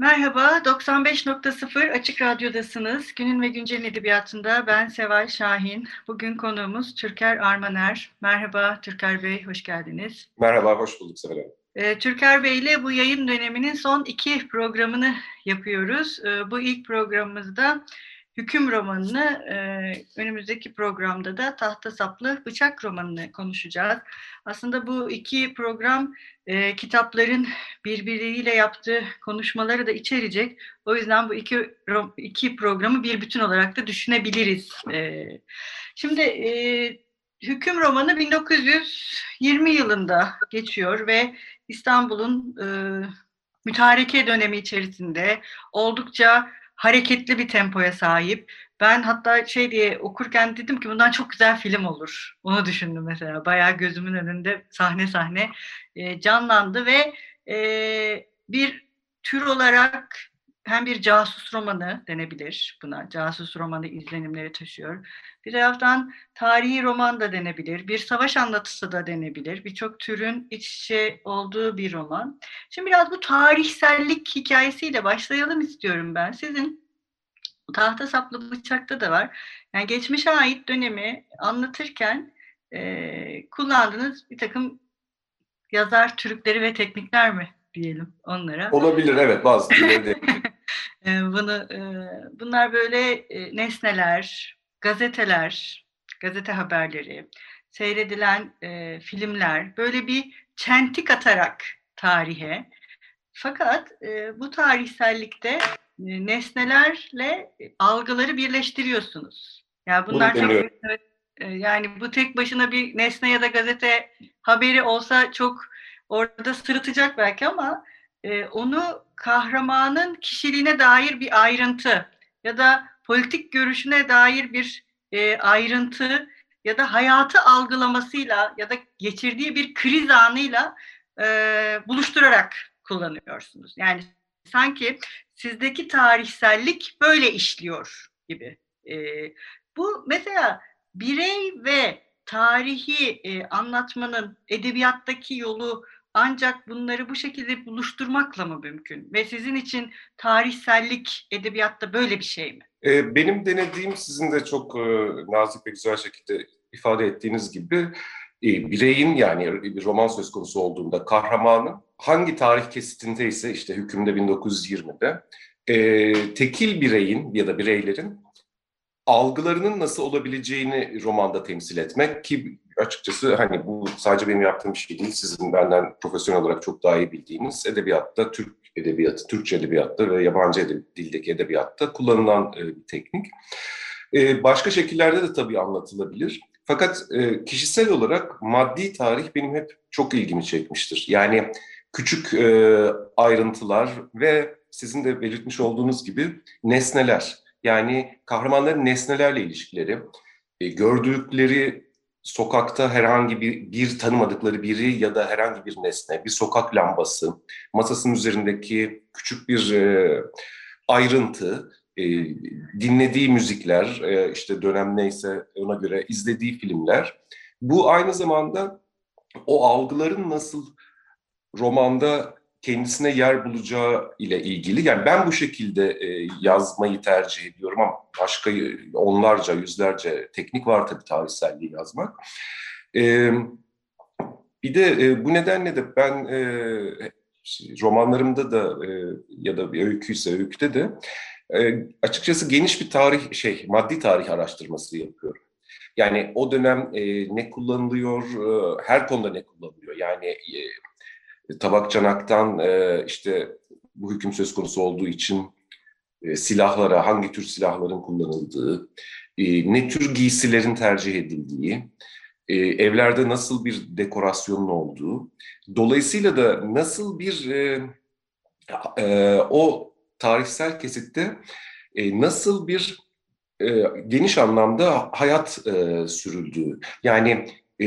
Merhaba, 95.0 Açık Radyo'dasınız. Günün ve Güncel Edebiyatı'nda ben Seval Şahin. Bugün konuğumuz Türker Armaner. Merhaba Türker Bey, hoş geldiniz. Merhaba, hoş bulduk Seval Hanım. Ee, Türker Bey ile bu yayın döneminin son iki programını yapıyoruz. Ee, bu ilk programımızda Hüküm romanını, e, önümüzdeki programda da Tahta Saplı Bıçak romanını konuşacağız. Aslında bu iki program e, kitapların birbiriyle yaptığı konuşmaları da içerecek. O yüzden bu iki iki programı bir bütün olarak da düşünebiliriz. E, şimdi e, Hüküm romanı 1920 yılında geçiyor ve İstanbul'un e, mütareke dönemi içerisinde oldukça hareketli bir tempoya sahip. Ben hatta şey diye okurken dedim ki bundan çok güzel film olur. Onu düşündüm mesela. Bayağı gözümün önünde sahne sahne e, canlandı ve e, bir tür olarak hem bir casus romanı denebilir buna. Casus romanı izlenimleri taşıyor. Bir taraftan tarihi roman da denebilir. Bir savaş anlatısı da denebilir. Birçok türün iç içe olduğu bir roman. Şimdi biraz bu tarihsellik hikayesiyle başlayalım istiyorum ben. Sizin tahta saplı bıçakta da var. Yani geçmişe ait dönemi anlatırken e, kullandığınız bir takım yazar türkleri ve teknikler mi diyelim onlara? Olabilir evet bazı Bunu e, bunlar böyle e, nesneler, gazeteler, gazete haberleri, seyredilen e, filmler böyle bir çentik atarak tarihe. Fakat bu tarihsellikte nesnelerle algıları birleştiriyorsunuz. Yani bunlar çok evet, yani bu tek başına bir nesne ya da gazete haberi olsa çok orada sırıtacak belki ama e, onu kahramanın kişiliğine dair bir ayrıntı ya da politik görüşüne dair bir e, ayrıntı ya da hayatı algılamasıyla ya da geçirdiği bir kriz anıyla e, buluşturarak kullanıyorsunuz. Yani sanki sizdeki tarihsellik böyle işliyor gibi. E, bu mesela birey ve tarihi e, anlatmanın edebiyattaki yolu ancak bunları bu şekilde buluşturmakla mı mümkün? Ve sizin için tarihsellik edebiyatta böyle bir şey mi? Ee, benim denediğim sizin de çok e, nazik ve güzel şekilde ifade ettiğiniz gibi e, bireyin yani bir roman söz konusu olduğunda kahramanın hangi tarih kesitindeyse işte hükümde 1920'de e, tekil bireyin ya da bireylerin algılarının nasıl olabileceğini romanda temsil etmek ki açıkçası hani bu sadece benim yaptığım şey değil. Sizin benden profesyonel olarak çok daha iyi bildiğiniz edebiyatta, Türk edebiyatı, Türkçe edebiyatta ve yabancı edeb dildeki edebiyatta kullanılan e, bir teknik. E, başka şekillerde de tabii anlatılabilir. Fakat e, kişisel olarak maddi tarih benim hep çok ilgimi çekmiştir. Yani küçük e, ayrıntılar ve sizin de belirtmiş olduğunuz gibi nesneler. Yani kahramanların nesnelerle ilişkileri, e, gördükleri sokakta herhangi bir, bir tanımadıkları biri ya da herhangi bir nesne, bir sokak lambası, masasının üzerindeki küçük bir e, ayrıntı, e, dinlediği müzikler, e, işte dönem neyse ona göre izlediği filmler. Bu aynı zamanda o algıların nasıl romanda kendisine yer bulacağı ile ilgili. Yani ben bu şekilde e, yazmayı tercih ediyorum ama başka onlarca, yüzlerce teknik var tabii tarihselliği yazmak. E, bir de e, bu nedenle de ben e, romanlarımda da e, ya da bir öyküyse öyküde de e, açıkçası geniş bir tarih şey maddi tarih araştırması yapıyorum. Yani o dönem e, ne kullanılıyor, e, her konuda ne kullanılıyor. Yani e, tabak çanaktan e, işte bu hüküm söz konusu olduğu için e, silahlara, hangi tür silahların kullanıldığı, e, ne tür giysilerin tercih edildiği, e, evlerde nasıl bir dekorasyonun olduğu, dolayısıyla da nasıl bir e, e, o tarihsel kesitte e, nasıl bir e, geniş anlamda hayat e, sürüldüğü. Yani e,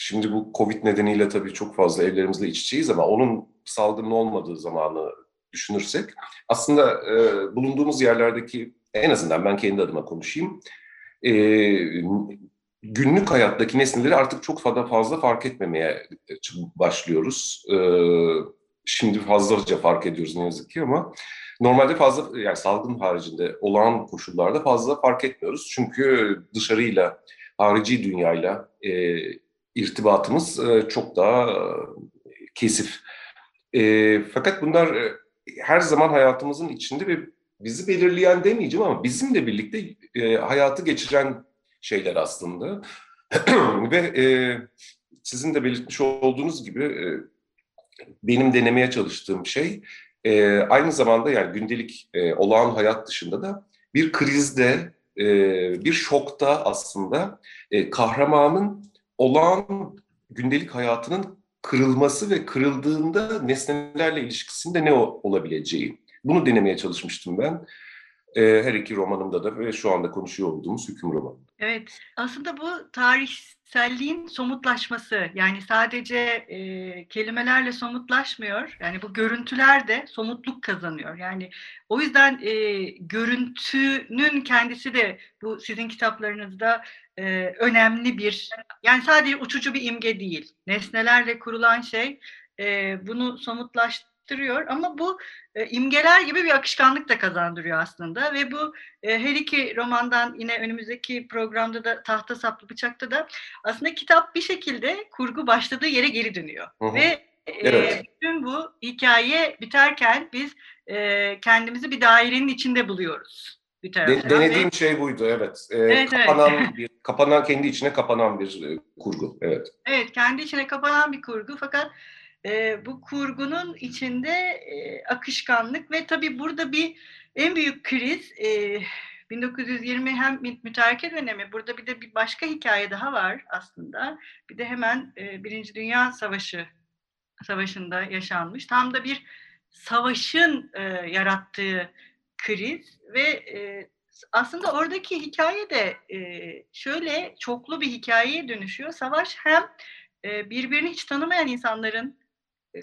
Şimdi bu Covid nedeniyle tabii çok fazla evlerimizle iç içeyiz ama onun salgının olmadığı zamanı düşünürsek aslında e, bulunduğumuz yerlerdeki en azından ben kendi adıma konuşayım e, günlük hayattaki nesneleri artık çok fazla fazla fark etmemeye başlıyoruz. E, şimdi fazlaca fark ediyoruz ne yazık ki ama normalde fazla yani salgın haricinde olağan koşullarda fazla fark etmiyoruz. Çünkü dışarıyla, harici dünyayla e, irtibatımız e, çok daha e, kesif. E, fakat bunlar e, her zaman hayatımızın içinde ve bizi belirleyen demeyeceğim ama bizimle birlikte e, hayatı geçiren şeyler aslında. ve e, sizin de belirtmiş olduğunuz gibi e, benim denemeye çalıştığım şey e, aynı zamanda yani gündelik e, olağan hayat dışında da bir krizde, e, bir şokta aslında e, kahramanın olağan gündelik hayatının kırılması ve kırıldığında nesnelerle ilişkisinde ne olabileceği. Bunu denemeye çalışmıştım ben. E, her iki romanımda da ve şu anda konuşuyor olduğumuz hüküm romanı. Evet, aslında bu tarihselliğin somutlaşması. Yani sadece e, kelimelerle somutlaşmıyor. Yani bu görüntüler de somutluk kazanıyor. Yani o yüzden e, görüntünün kendisi de bu sizin kitaplarınızda e, önemli bir, yani sadece uçucu bir imge değil. Nesnelerle kurulan şey e, bunu somutlaştırıyor hissettiriyor ama bu e, imgeler gibi bir akışkanlık da kazandırıyor aslında ve bu e, her iki romandan yine önümüzdeki programda da Tahta Saplı Bıçak'ta da aslında kitap bir şekilde kurgu başladığı yere geri dönüyor. Hı hı. Ve evet. e, bütün bu hikaye biterken biz e, kendimizi bir dairenin içinde buluyoruz. Bir De, denediğim ve... şey buydu evet. Ee, evet kapanan evet. bir kapanan kendi içine kapanan bir e, kurgu evet. Evet kendi içine kapanan bir kurgu fakat e, bu kurgunun içinde e, akışkanlık ve tabii burada bir en büyük kriz e, 1920 hem müteahhit dönemi burada bir de bir başka hikaye daha var aslında. Bir de hemen e, Birinci Dünya Savaşı savaşında yaşanmış. Tam da bir savaşın e, yarattığı kriz ve e, aslında oradaki hikaye de e, şöyle çoklu bir hikayeye dönüşüyor. Savaş hem e, birbirini hiç tanımayan insanların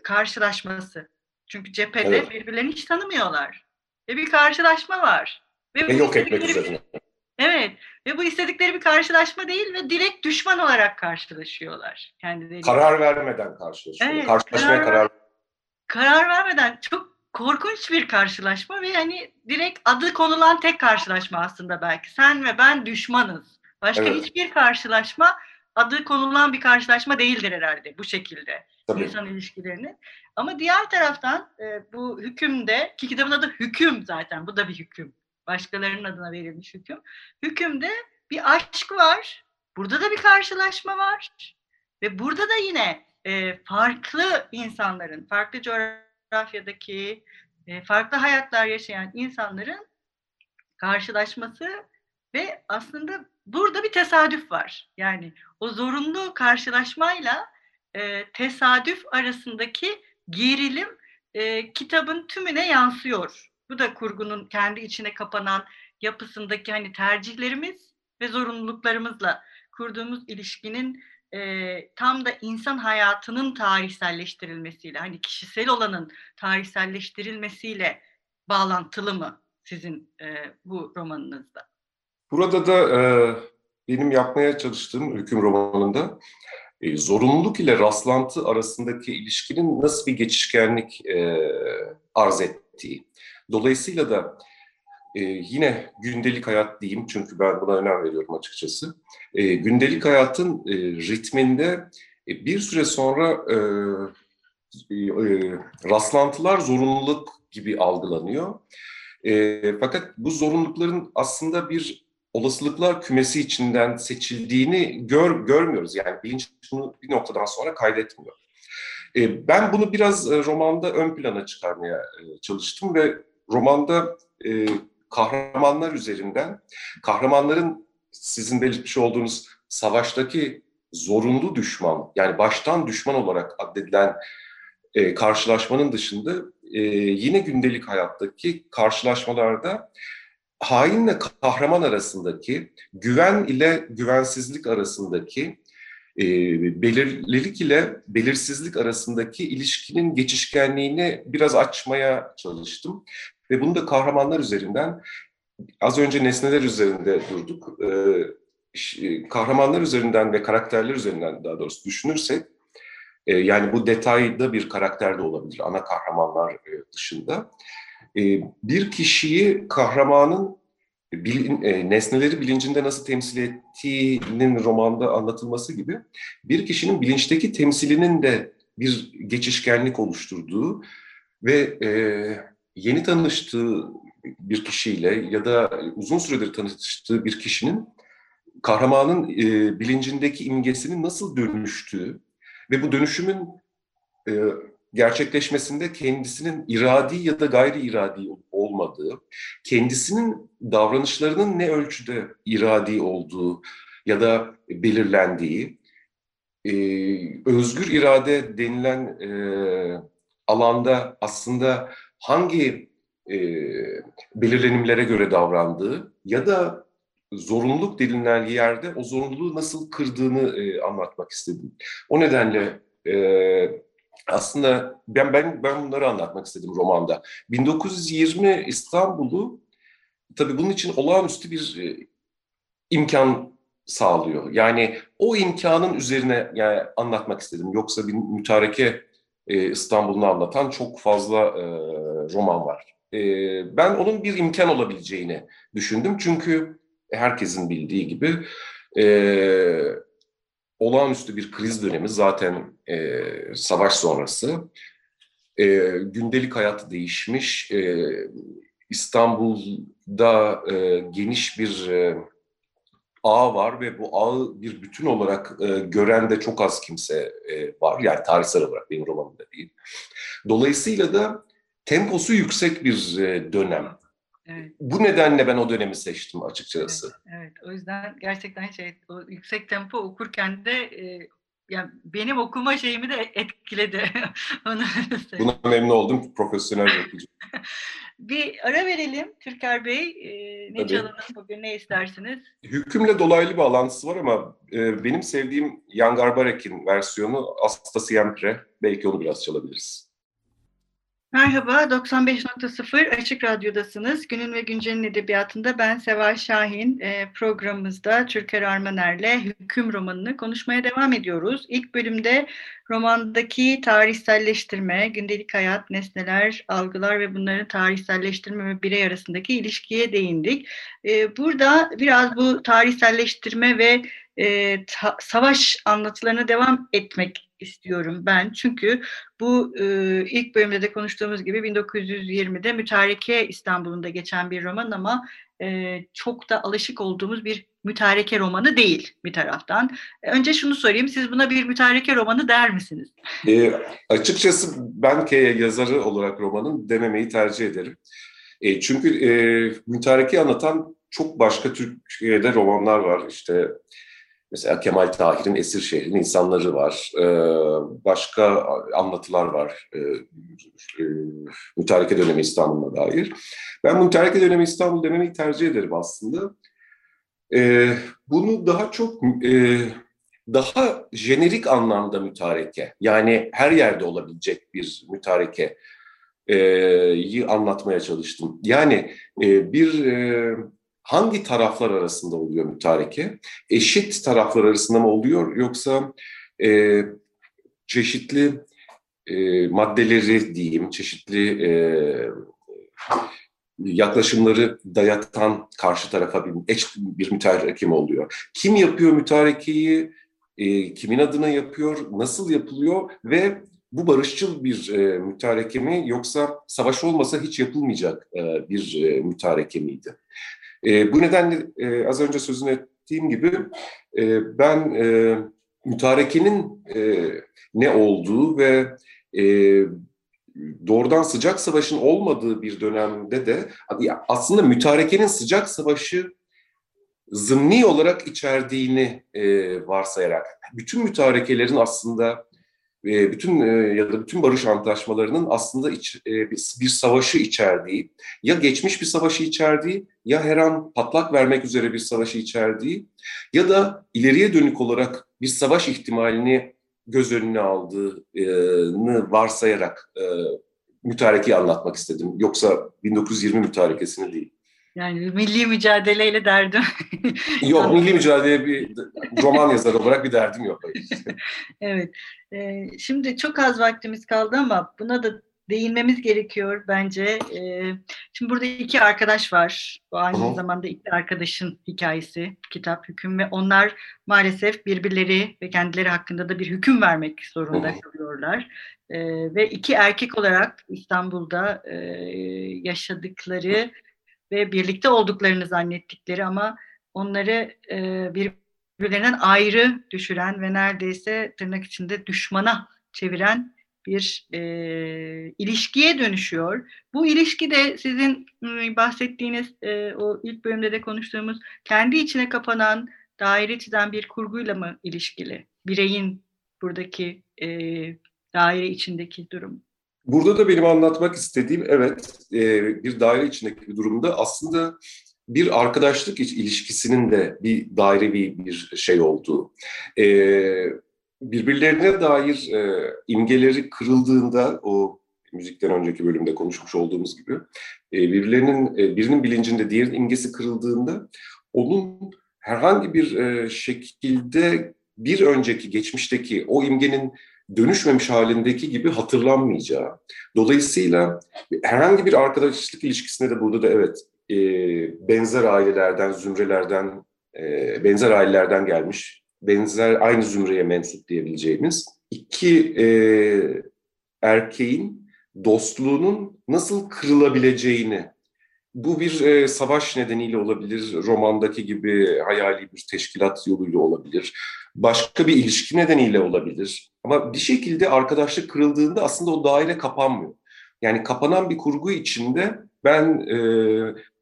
karşılaşması. Çünkü cephede evet. birbirlerini hiç tanımıyorlar. Ve bir karşılaşma var. Ve, ve yok etmek üzerine. Evet. Ve bu istedikleri bir karşılaşma değil ve direkt düşman olarak karşılaşıyorlar. Kendileri. Karar vermeden karşılaşıyorlar. Evet, Karşılaşmaya karar, karar karar vermeden çok korkunç bir karşılaşma ve hani direkt adı konulan tek karşılaşma aslında belki. Sen ve ben düşmanız. Başka evet. hiçbir karşılaşma adı konulan bir karşılaşma değildir herhalde bu şekilde. Tabii. insan ilişkilerini. Ama diğer taraftan e, bu hükümde, ki kitabın adı hüküm zaten, bu da bir hüküm. Başkalarının adına verilmiş hüküm. Hükümde bir aşk var, burada da bir karşılaşma var. Ve burada da yine e, farklı insanların, farklı coğrafyadaki, e, farklı hayatlar yaşayan insanların karşılaşması ve aslında burada bir tesadüf var. Yani o zorunlu karşılaşmayla e, tesadüf arasındaki gerilim e, kitabın tümüne yansıyor. Bu da kurgunun kendi içine kapanan yapısındaki hani tercihlerimiz ve zorunluluklarımızla kurduğumuz ilişkinin e, tam da insan hayatının tarihselleştirilmesiyle, hani kişisel olanın tarihselleştirilmesiyle bağlantılı mı sizin e, bu romanınızda? Burada da e, benim yapmaya çalıştığım hüküm romanında e, zorunluluk ile rastlantı arasındaki ilişkinin nasıl bir geçişkenlik e, arz ettiği. Dolayısıyla da e, yine gündelik hayat diyeyim çünkü ben buna önem veriyorum açıkçası. E, gündelik hayatın e, ritminde e, bir süre sonra e, e, e, rastlantılar zorunluluk gibi algılanıyor. E, fakat bu zorunlulukların aslında bir olasılıklar kümesi içinden seçildiğini gör, görmüyoruz. Yani bilinç bunu bir noktadan sonra kaydetmiyor. E, ben bunu biraz e, romanda ön plana çıkarmaya e, çalıştım ve romanda e, kahramanlar üzerinden, kahramanların sizin belirtmiş olduğunuz savaştaki zorunlu düşman, yani baştan düşman olarak addedilen e, karşılaşmanın dışında e, yine gündelik hayattaki karşılaşmalarda hainle kahraman arasındaki, güven ile güvensizlik arasındaki, e, belirlilik ile belirsizlik arasındaki ilişkinin geçişkenliğini biraz açmaya çalıştım. Ve bunu da kahramanlar üzerinden, az önce nesneler üzerinde durduk. E, kahramanlar üzerinden ve karakterler üzerinden daha doğrusu düşünürsek, E, yani bu detayda bir karakter de olabilir ana kahramanlar e, dışında. E, bir kişiyi kahramanın bilin, e, nesneleri bilincinde nasıl temsil ettiğinin romanda anlatılması gibi bir kişinin bilinçteki temsilinin de bir geçişkenlik oluşturduğu ve e, yeni tanıştığı bir kişiyle ya da uzun süredir tanıştığı bir kişinin kahramanın e, bilincindeki imgesinin nasıl dönüştüğü ve bu dönüşümün gerçekleşmesinde kendisinin iradi ya da gayri iradi olmadığı, kendisinin davranışlarının ne ölçüde iradi olduğu ya da belirlendiği, e, özgür irade denilen e, alanda aslında hangi e, belirlenimlere göre davrandığı ya da zorunluluk denilen yerde o zorunluluğu nasıl kırdığını e, anlatmak istedim. O nedenle e, aslında ben ben ben bunları anlatmak istedim romanda. 1920 İstanbul'u tabii bunun için olağanüstü bir e, imkan sağlıyor. Yani o imkanın üzerine yani anlatmak istedim. Yoksa bir mütareke e, İstanbul'unu anlatan çok fazla e, roman var. E, ben onun bir imkan olabileceğini düşündüm. Çünkü herkesin bildiği gibi e, olağanüstü bir kriz dönemi zaten e, savaş sonrası. E, gündelik hayat değişmiş. E, İstanbul'da e, geniş bir e, ağ var ve bu ağı bir bütün olarak e, gören de çok az kimse e, var. Yani tarihsel olarak benim romanımda değil. Dolayısıyla da temposu yüksek bir e, dönem. Evet. Bu nedenle ben o dönemi seçtim açıkçası. Evet, evet. o yüzden gerçekten şey o yüksek tempo okurken de e, yani benim okuma şeyimi de etkiledi. Onu Buna memnun oldum profesyonel okuyucu. bir ara verelim Türker Bey. E, ne Tabii. çalalım bugün ne istersiniz? Hükümle dolaylı bir bağlantısı var ama e, benim sevdiğim Jan Garbarek'in versiyonu Asta Siempre. Belki onu biraz çalabiliriz. Merhaba, 95.0 Açık Radyo'dasınız. Günün ve Güncel'in edebiyatında ben Seval Şahin. E, programımızda Türker Armaner'le Hüküm romanını konuşmaya devam ediyoruz. İlk bölümde romandaki tarihselleştirme, gündelik hayat, nesneler, algılar ve bunların tarihselleştirme ve birey arasındaki ilişkiye değindik. E, burada biraz bu tarihselleştirme ve e, ta, savaş anlatılarına devam etmek istiyorum ben. Çünkü bu e, ilk bölümde de konuştuğumuz gibi 1920'de Mütareke İstanbul'unda geçen bir roman ama e, çok da alışık olduğumuz bir mütareke romanı değil bir taraftan. E, önce şunu sorayım, siz buna bir mütareke romanı der misiniz? E, açıkçası ben K yazarı olarak romanın dememeyi tercih ederim. E, çünkü e, mütareke anlatan çok başka Türkiye'de romanlar var. İşte Mesela Kemal Tahir'in Esir Şehrin insanları var. Ee, başka anlatılar var. Ee, mütareke dönemi İstanbul'a dair. Ben mütareke dönemi İstanbul demeyi tercih ederim aslında. Ee, bunu daha çok e, daha jenerik anlamda mütareke yani her yerde olabilecek bir mütareke e, anlatmaya çalıştım. Yani e, bir hangi taraflar arasında oluyor mütareke? Eşit taraflar arasında mı oluyor yoksa e, çeşitli e, maddeleri diyeyim, çeşitli e, yaklaşımları dayatan karşı tarafa bir, eş bir mütareke mi oluyor? Kim yapıyor mütarekeyi? E, kimin adına yapıyor? Nasıl yapılıyor? Ve bu barışçıl bir e, mütareke mi yoksa savaş olmasa hiç yapılmayacak e, bir e, mütareke miydi? E, bu nedenle e, az önce sözünü ettiğim gibi e, ben e, mütarekenin e, ne olduğu ve e, doğrudan sıcak savaşın olmadığı bir dönemde de aslında mütarekenin sıcak savaşı zımni olarak içerdiğini e, varsayarak bütün mütarekelerin aslında e, bütün e, ya da bütün barış antlaşmalarının aslında iç, e, bir savaşı içerdiği, ya geçmiş bir savaşı içerdiği, ya her an patlak vermek üzere bir savaşı içerdiği, ya da ileriye dönük olarak bir savaş ihtimalini göz önüne aldığını varsayarak mütarekeyi anlatmak istedim. Yoksa 1920 mütarekesini değil. Yani milli mücadeleyle derdim. yok, milli mücadele bir roman yazarı olarak bir derdim yok. evet. Ee, şimdi çok az vaktimiz kaldı ama buna da değinmemiz gerekiyor bence. Ee, şimdi burada iki arkadaş var. Bu aynı Hı-hı. zamanda iki arkadaşın hikayesi, kitap, hüküm ve onlar maalesef birbirleri ve kendileri hakkında da bir hüküm vermek zorunda Hı-hı. kalıyorlar. Ee, ve iki erkek olarak İstanbul'da e, yaşadıkları ve birlikte olduklarını zannettikleri ama onları e, birbirlerinden ayrı düşüren ve neredeyse tırnak içinde düşmana çeviren bir e, ilişkiye dönüşüyor. Bu ilişki de sizin bahsettiğiniz e, o ilk bölümde de konuştuğumuz kendi içine kapanan daire çizen bir kurguyla mı ilişkili? Bireyin buradaki e, daire içindeki durum. Burada da benim anlatmak istediğim evet e, bir daire içindeki bir durumda aslında bir arkadaşlık ilişkisinin de bir dairevi bir şey olduğu. E, birbirlerine dair e, imgeleri kırıldığında o müzikten önceki bölümde konuşmuş olduğumuz gibi e, birbirlerinin birinin bilincinde diğerinin imgesi kırıldığında onun herhangi bir şekilde bir önceki geçmişteki o imgenin dönüşmemiş halindeki gibi hatırlanmayacağı. Dolayısıyla herhangi bir arkadaşlık ilişkisinde de burada da evet e, benzer ailelerden, zümrelerden, e, benzer ailelerden gelmiş benzer aynı zümreye mensup diyebileceğimiz iki e, erkeğin dostluğunun nasıl kırılabileceğini bu bir e, savaş nedeniyle olabilir, romandaki gibi hayali bir teşkilat yoluyla olabilir, başka bir ilişki nedeniyle olabilir. Ama bir şekilde arkadaşlık kırıldığında aslında o daire kapanmıyor. Yani kapanan bir kurgu içinde ben e,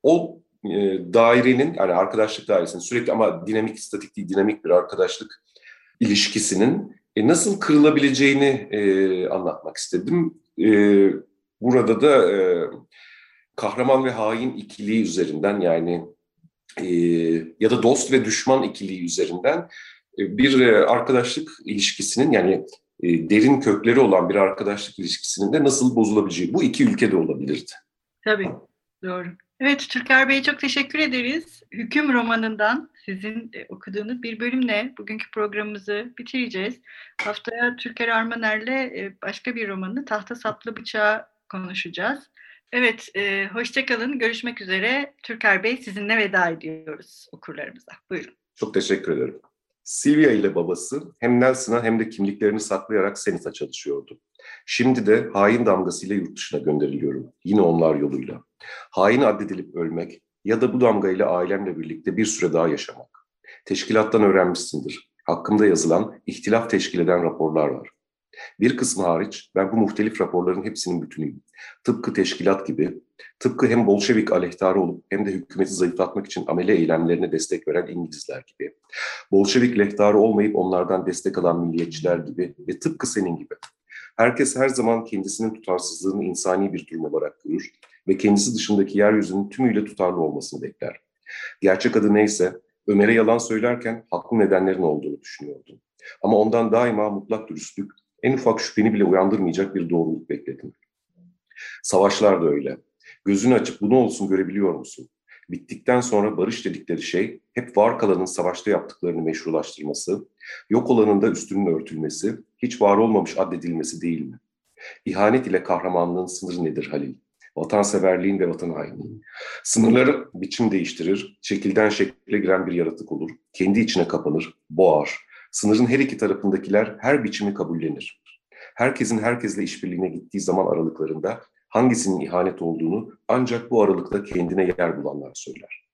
o e, dairenin yani arkadaşlık dairesinin sürekli ama dinamik, statik değil dinamik bir arkadaşlık ilişkisinin e, nasıl kırılabileceğini e, anlatmak istedim. E, burada da e, kahraman ve hain ikiliği üzerinden yani e, ya da dost ve düşman ikiliği üzerinden e, bir e, arkadaşlık ilişkisinin yani e, derin kökleri olan bir arkadaşlık ilişkisinin de nasıl bozulabileceği bu iki ülkede olabilirdi. Tabii, doğru. Evet, Türker Bey'e çok teşekkür ederiz. Hüküm romanından sizin e, okuduğunuz bir bölümle bugünkü programımızı bitireceğiz. Haftaya Türker Armaner'le e, başka bir romanı Tahta Saplı Bıçağı konuşacağız. Evet, e, hoşçakalın. Görüşmek üzere. Türker Bey sizinle veda ediyoruz okurlarımıza. Buyurun. Çok teşekkür ederim. Silvia ile babası hem Nelson'a hem de kimliklerini saklayarak Senita çalışıyordu. Şimdi de hain damgasıyla yurt dışına gönderiliyorum. Yine onlar yoluyla. Hain addedilip ölmek ya da bu damgayla ailemle birlikte bir süre daha yaşamak. Teşkilattan öğrenmişsindir. Hakkımda yazılan, ihtilaf teşkil eden raporlar var. Bir kısmı hariç ben bu muhtelif raporların hepsinin bütünüyüm. Tıpkı teşkilat gibi, tıpkı hem Bolşevik aleyhtarı olup hem de hükümeti zayıflatmak için amele eylemlerine destek veren İngilizler gibi. Bolşevik lehtarı olmayıp onlardan destek alan milliyetçiler gibi ve tıpkı senin gibi. Herkes her zaman kendisinin tutarsızlığını insani bir durum olarak görür ve kendisi dışındaki yeryüzünün tümüyle tutarlı olmasını bekler. Gerçek adı neyse Ömer'e yalan söylerken haklı nedenlerin olduğunu düşünüyordum. Ama ondan daima mutlak dürüstlük, en ufak şüpheni bile uyandırmayacak bir doğruluk bekledim. Savaşlar da öyle. Gözünü açıp bunu olsun görebiliyor musun? Bittikten sonra barış dedikleri şey hep var kalanın savaşta yaptıklarını meşrulaştırması, yok olanın da üstünün örtülmesi, hiç var olmamış addedilmesi değil mi? İhanet ile kahramanlığın sınırı nedir Halil? Vatanseverliğin ve vatan hainliğin. Sınırları biçim değiştirir, şekilden şekle giren bir yaratık olur, kendi içine kapanır, boğar. Sınırın her iki tarafındakiler her biçimi kabullenir. Herkesin herkesle işbirliğine gittiği zaman aralıklarında hangisinin ihanet olduğunu ancak bu aralıkta kendine yer bulanlar söyler.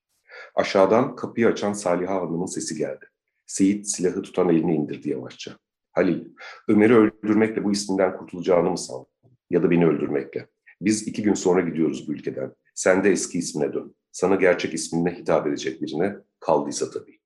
Aşağıdan kapıyı açan Saliha Hanım'ın sesi geldi. Seyit silahı tutan elini indirdi yavaşça. Halil, Ömer'i öldürmekle bu isminden kurtulacağını mı sandın? Ya da beni öldürmekle. Biz iki gün sonra gidiyoruz bu ülkeden. Sen de eski ismine dön. Sana gerçek isminle hitap edecek birine kaldıysa tabii.